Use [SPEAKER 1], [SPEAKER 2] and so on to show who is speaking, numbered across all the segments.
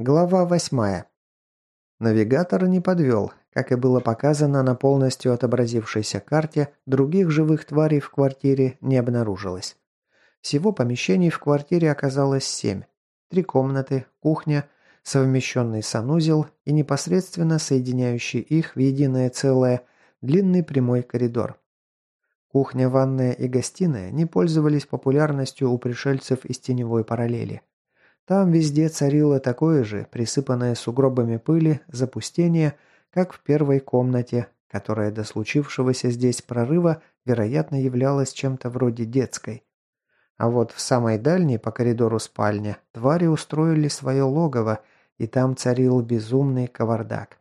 [SPEAKER 1] Глава восьмая. Навигатор не подвел. Как и было показано на полностью отобразившейся карте, других живых тварей в квартире не обнаружилось. Всего помещений в квартире оказалось семь. Три комнаты, кухня, совмещенный санузел и непосредственно соединяющий их в единое целое длинный прямой коридор. Кухня, ванная и гостиная не пользовались популярностью у пришельцев из теневой параллели. Там везде царило такое же, присыпанное сугробами пыли, запустение, как в первой комнате, которая до случившегося здесь прорыва, вероятно, являлась чем-то вроде детской. А вот в самой дальней по коридору спальня твари устроили свое логово, и там царил безумный кавардак.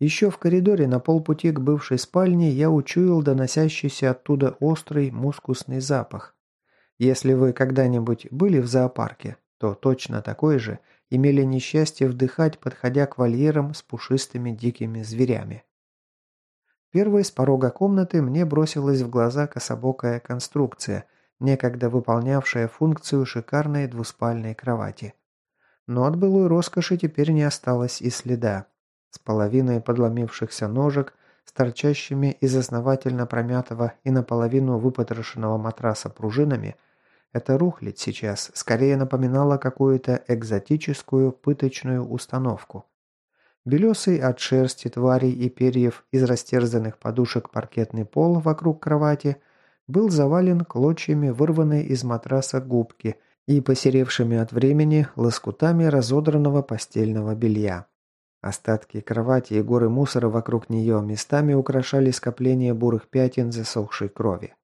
[SPEAKER 1] Еще в коридоре на полпути к бывшей спальне я учуял доносящийся оттуда острый мускусный запах. Если вы когда-нибудь были в зоопарке, то точно такой же имели несчастье вдыхать, подходя к вольерам с пушистыми дикими зверями. Первой с порога комнаты мне бросилась в глаза кособокая конструкция, некогда выполнявшая функцию шикарной двуспальной кровати. Но от былой роскоши теперь не осталось и следа. С половиной подломившихся ножек, с торчащими из основательно промятого и наполовину выпотрошенного матраса пружинами – эта рухлядь сейчас скорее напоминала какую-то экзотическую пыточную установку. Белесый от шерсти тварей и перьев из растерзанных подушек паркетный пол вокруг кровати был завален клочьями вырванной из матраса губки и посеревшими от времени лоскутами разодранного постельного белья. Остатки кровати и горы мусора вокруг нее местами украшали скопление бурых пятен засохшей крови.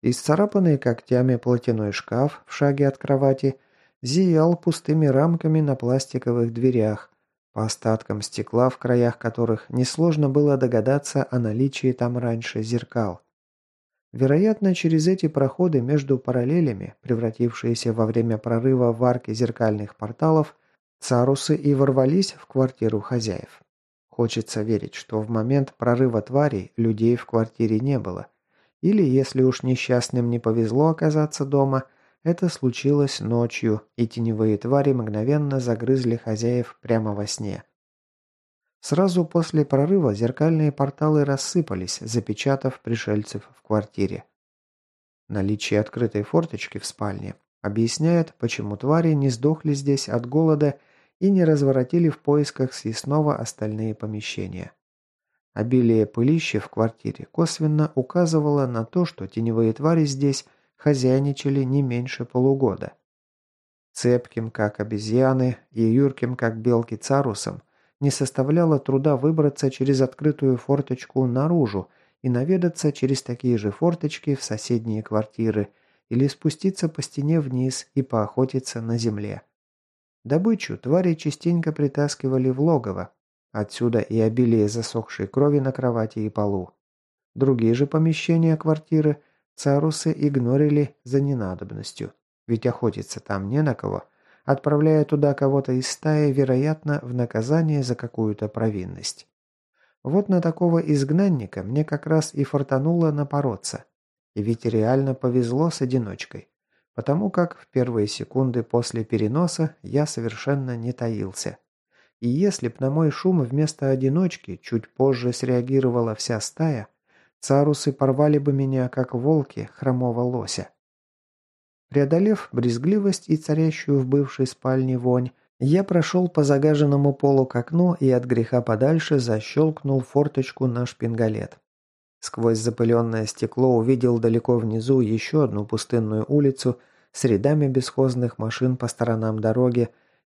[SPEAKER 1] Исцарапанный когтями платяной шкаф в шаге от кровати зиял пустыми рамками на пластиковых дверях, по остаткам стекла, в краях которых несложно было догадаться о наличии там раньше зеркал. Вероятно, через эти проходы между параллелями, превратившиеся во время прорыва в арки зеркальных порталов, царусы и ворвались в квартиру хозяев. Хочется верить, что в момент прорыва тварей людей в квартире не было – или, если уж несчастным не повезло оказаться дома, это случилось ночью, и теневые твари мгновенно загрызли хозяев прямо во сне. Сразу после прорыва зеркальные порталы рассыпались, запечатав пришельцев в квартире. Наличие открытой форточки в спальне объясняет, почему твари не сдохли здесь от голода и не разворотили в поисках съестного остальные помещения. Обилие пылища в квартире косвенно указывало на то, что теневые твари здесь хозяйничали не меньше полугода. Цепким, как обезьяны, и юрким, как белки царусом, не составляло труда выбраться через открытую форточку наружу и наведаться через такие же форточки в соседние квартиры или спуститься по стене вниз и поохотиться на земле. Добычу твари частенько притаскивали в логово, Отсюда и обилие засохшей крови на кровати и полу. Другие же помещения квартиры царусы игнорили за ненадобностью, ведь охотиться там не на кого, отправляя туда кого-то из стаи, вероятно, в наказание за какую-то провинность. Вот на такого изгнанника мне как раз и фортануло напороться. И ведь реально повезло с одиночкой, потому как в первые секунды после переноса я совершенно не таился. И если б на мой шум вместо одиночки чуть позже среагировала вся стая, царусы порвали бы меня, как волки хромого лося. Преодолев брезгливость и царящую в бывшей спальне вонь, я прошел по загаженному полу к окну и от греха подальше защелкнул форточку на шпингалет. Сквозь запыленное стекло увидел далеко внизу еще одну пустынную улицу с рядами бесхозных машин по сторонам дороги,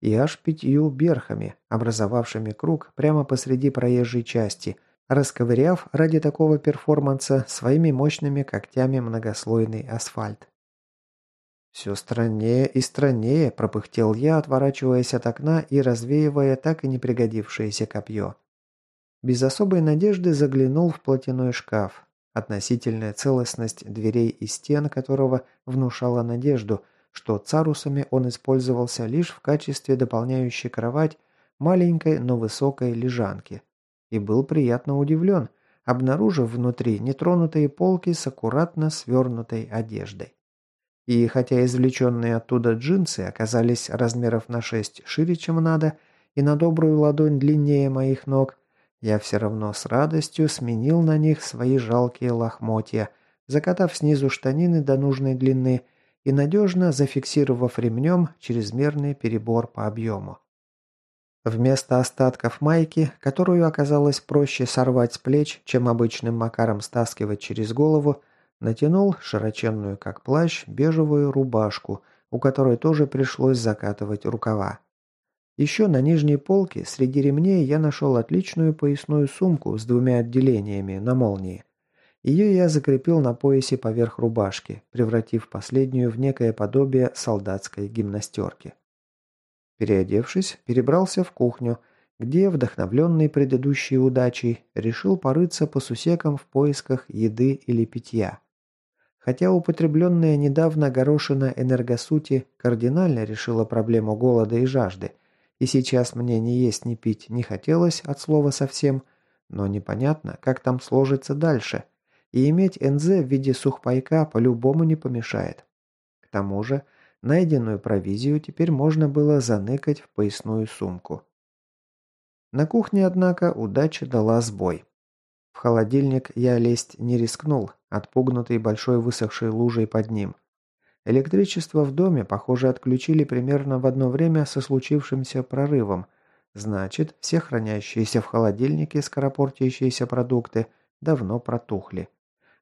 [SPEAKER 1] и аж пятью берхами, образовавшими круг прямо посреди проезжей части, расковыряв ради такого перформанса своими мощными когтями многослойный асфальт. «Все страннее и страннее», – пропыхтел я, отворачиваясь от окна и развеивая так и не пригодившееся копье. Без особой надежды заглянул в платяной шкаф. Относительная целостность дверей и стен которого внушала надежду – что царусами он использовался лишь в качестве дополняющей кровать маленькой, но высокой лежанки. И был приятно удивлен, обнаружив внутри нетронутые полки с аккуратно свернутой одеждой. И хотя извлеченные оттуда джинсы оказались размеров на 6 шире, чем надо, и на добрую ладонь длиннее моих ног, я все равно с радостью сменил на них свои жалкие лохмотья, закатав снизу штанины до нужной длины и надежно зафиксировав ремнем чрезмерный перебор по объему. Вместо остатков майки, которую оказалось проще сорвать с плеч, чем обычным макаром стаскивать через голову, натянул широченную как плащ бежевую рубашку, у которой тоже пришлось закатывать рукава. Еще на нижней полке среди ремней я нашел отличную поясную сумку с двумя отделениями на молнии. Ее я закрепил на поясе поверх рубашки, превратив последнюю в некое подобие солдатской гимнастерки. Переодевшись, перебрался в кухню, где, вдохновленный предыдущей удачей, решил порыться по сусекам в поисках еды или питья. Хотя употребленная недавно горошина энергосути кардинально решила проблему голода и жажды, и сейчас мне ни есть, ни пить не хотелось от слова совсем, но непонятно, как там сложится дальше, и иметь НЗ в виде сухпайка по-любому не помешает. К тому же, Найденную провизию теперь можно было заныкать в поясную сумку. На кухне, однако, удача дала сбой. В холодильник я лезть не рискнул, отпугнутый большой высохшей лужей под ним. Электричество в доме, похоже, отключили примерно в одно время со случившимся прорывом. Значит, все хранящиеся в холодильнике скоропортящиеся продукты давно протухли.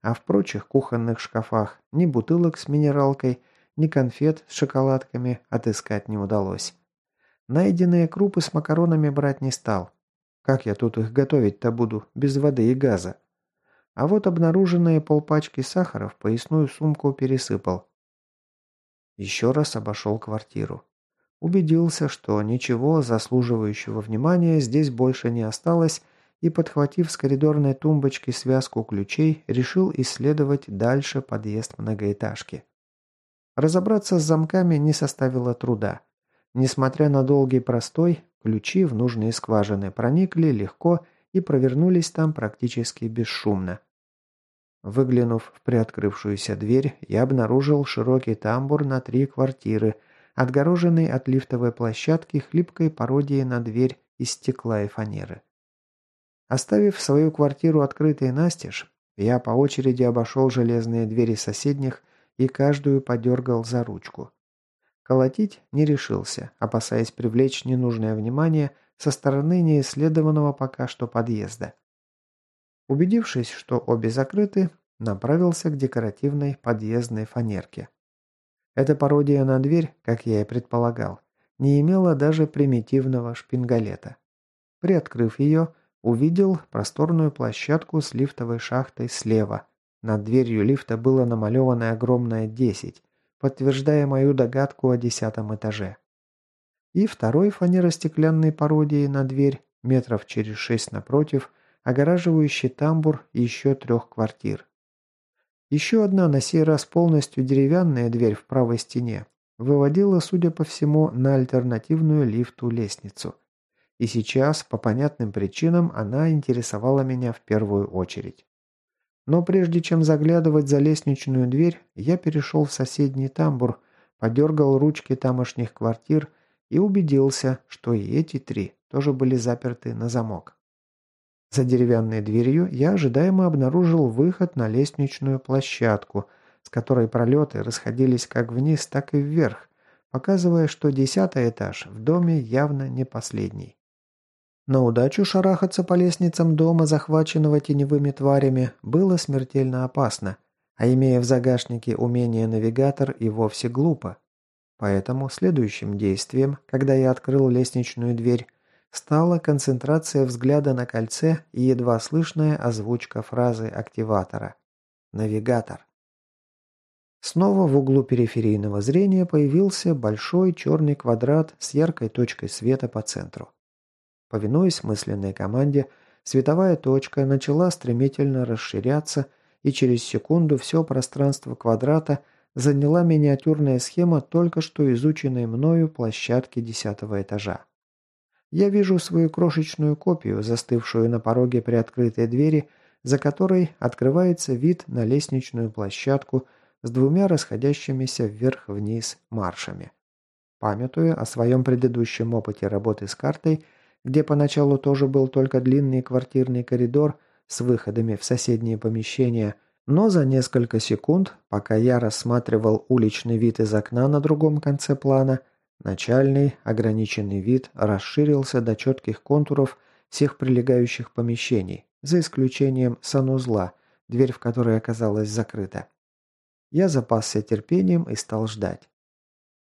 [SPEAKER 1] А в прочих кухонных шкафах ни бутылок с минералкой – ни конфет с шоколадками отыскать не удалось. Найденные крупы с макаронами брать не стал. Как я тут их готовить-то буду, без воды и газа? А вот обнаруженные полпачки сахара в поясную сумку пересыпал. Еще раз обошел квартиру. Убедился, что ничего заслуживающего внимания здесь больше не осталось, и, подхватив с коридорной тумбочки связку ключей, решил исследовать дальше подъезд многоэтажки. Разобраться с замками не составило труда. Несмотря на долгий простой, ключи в нужные скважины проникли легко и провернулись там практически бесшумно. Выглянув в приоткрывшуюся дверь, я обнаружил широкий тамбур на три квартиры, отгороженный от лифтовой площадки хлипкой пародией на дверь из стекла и фанеры. Оставив свою квартиру открытой настежь, я по очереди обошел железные двери соседних и каждую подергал за ручку. Колотить не решился, опасаясь привлечь ненужное внимание со стороны неисследованного пока что подъезда. Убедившись, что обе закрыты, направился к декоративной подъездной фанерке. Эта пародия на дверь, как я и предполагал, не имела даже примитивного шпингалета. Приоткрыв ее, увидел просторную площадку с лифтовой шахтой слева – над дверью лифта было намалевано огромное «10», подтверждая мою догадку о десятом этаже. И второй фанеростеклянной пародией на дверь, метров через шесть напротив, огораживающий тамбур еще трех квартир. Еще одна, на сей раз полностью деревянная дверь в правой стене, выводила, судя по всему, на альтернативную лифту-лестницу. И сейчас, по понятным причинам, она интересовала меня в первую очередь. Но прежде чем заглядывать за лестничную дверь, я перешел в соседний тамбур, подергал ручки тамошних квартир и убедился, что и эти три тоже были заперты на замок. За деревянной дверью я ожидаемо обнаружил выход на лестничную площадку, с которой пролеты расходились как вниз, так и вверх, показывая, что десятый этаж в доме явно не последний. На удачу шарахаться по лестницам дома, захваченного теневыми тварями, было смертельно опасно, а имея в загашнике умение навигатор и вовсе глупо. Поэтому следующим действием, когда я открыл лестничную дверь, стала концентрация взгляда на кольце и едва слышная озвучка фразы активатора. «Навигатор». Снова в углу периферийного зрения появился большой черный квадрат с яркой точкой света по центру. Повинуясь мысленной команде, световая точка начала стремительно расширяться, и через секунду все пространство квадрата заняла миниатюрная схема только что изученной мною площадки десятого этажа. Я вижу свою крошечную копию, застывшую на пороге приоткрытой двери, за которой открывается вид на лестничную площадку с двумя расходящимися вверх-вниз маршами. Памятуя о своем предыдущем опыте работы с картой, где поначалу тоже был только длинный квартирный коридор с выходами в соседние помещения, но за несколько секунд, пока я рассматривал уличный вид из окна на другом конце плана, начальный ограниченный вид расширился до четких контуров всех прилегающих помещений, за исключением санузла, дверь в которой оказалась закрыта. Я запасся терпением и стал ждать.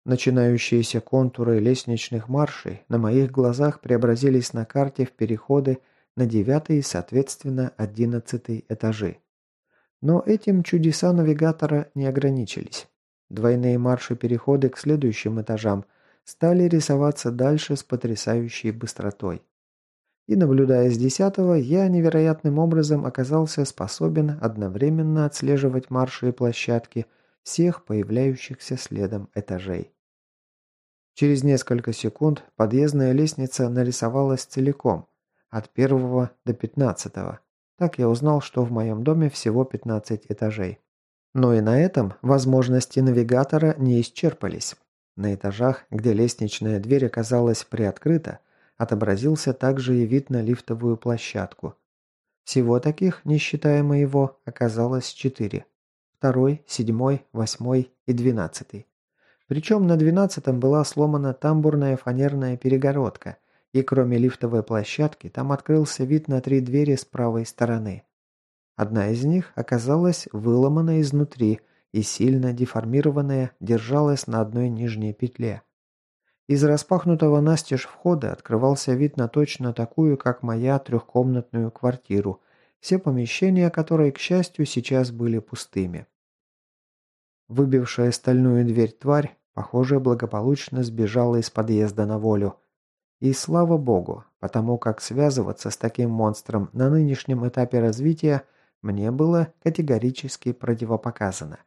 [SPEAKER 1] Начинающиеся контуры лестничных маршей на моих глазах преобразились на карте в переходы на девятый и, соответственно, одиннадцатый этажи. Но этим чудеса навигатора не ограничились. Двойные марши-переходы к следующим этажам стали рисоваться дальше с потрясающей быстротой. И наблюдая с десятого, я невероятным образом оказался способен одновременно отслеживать марши и площадки всех появляющихся следом этажей. Через несколько секунд подъездная лестница нарисовалась целиком, от первого до пятнадцатого. Так я узнал, что в моем доме всего 15 этажей. Но и на этом возможности навигатора не исчерпались. На этажах, где лестничная дверь оказалась приоткрыта, отобразился также и вид на лифтовую площадку. Всего таких, не считая моего, оказалось четыре. Второй, седьмой, восьмой и двенадцатый. Причем на двенадцатом была сломана тамбурная фанерная перегородка, и кроме лифтовой площадки там открылся вид на три двери с правой стороны. Одна из них оказалась выломана изнутри и сильно деформированная держалась на одной нижней петле. Из распахнутого настежь входа открывался вид на точно такую, как моя, трехкомнатную квартиру, все помещения которой, к счастью, сейчас были пустыми. Выбившая стальную дверь тварь, похоже, благополучно сбежала из подъезда на волю. И слава богу, потому как связываться с таким монстром на нынешнем этапе развития мне было категорически противопоказано.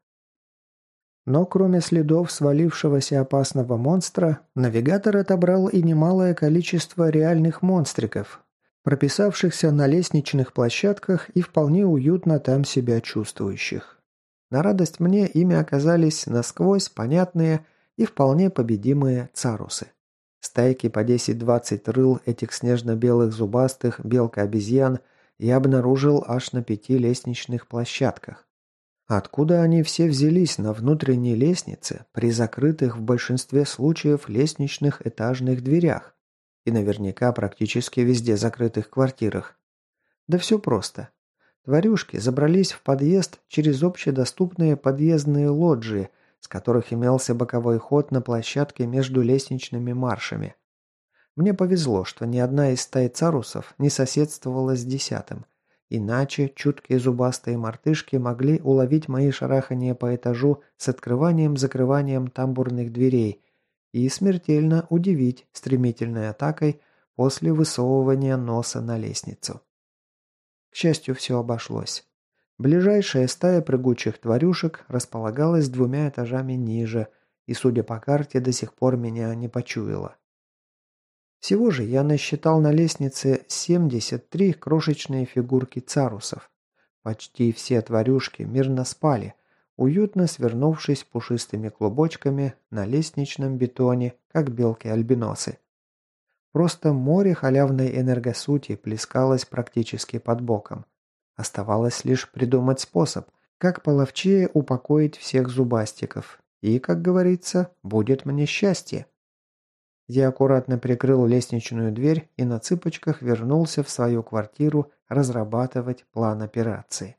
[SPEAKER 1] Но кроме следов свалившегося опасного монстра, навигатор отобрал и немалое количество реальных монстриков, прописавшихся на лестничных площадках и вполне уютно там себя чувствующих. На радость мне ими оказались насквозь понятные и вполне победимые царусы. Стайки по 10-20 рыл этих снежно-белых зубастых белка-обезьян я обнаружил аж на пяти лестничных площадках. Откуда они все взялись на внутренней лестнице при закрытых в большинстве случаев лестничных этажных дверях и наверняка практически везде закрытых квартирах? Да все просто. Тварюшки забрались в подъезд через общедоступные подъездные лоджии, с которых имелся боковой ход на площадке между лестничными маршами. Мне повезло, что ни одна из стай царусов не соседствовала с десятым. Иначе чуткие зубастые мартышки могли уловить мои шарахания по этажу с открыванием-закрыванием тамбурных дверей и смертельно удивить стремительной атакой после высовывания носа на лестницу. К счастью, все обошлось. Ближайшая стая прыгучих тварюшек располагалась двумя этажами ниже и, судя по карте, до сих пор меня не почуяла. Всего же я насчитал на лестнице 73 крошечные фигурки царусов. Почти все тварюшки мирно спали, уютно свернувшись пушистыми клубочками на лестничном бетоне, как белки-альбиносы. Просто море халявной энергосути плескалось практически под боком. Оставалось лишь придумать способ, как половчее упокоить всех зубастиков. И, как говорится, будет мне счастье. Я аккуратно прикрыл лестничную дверь и на цыпочках вернулся в свою квартиру разрабатывать план операции.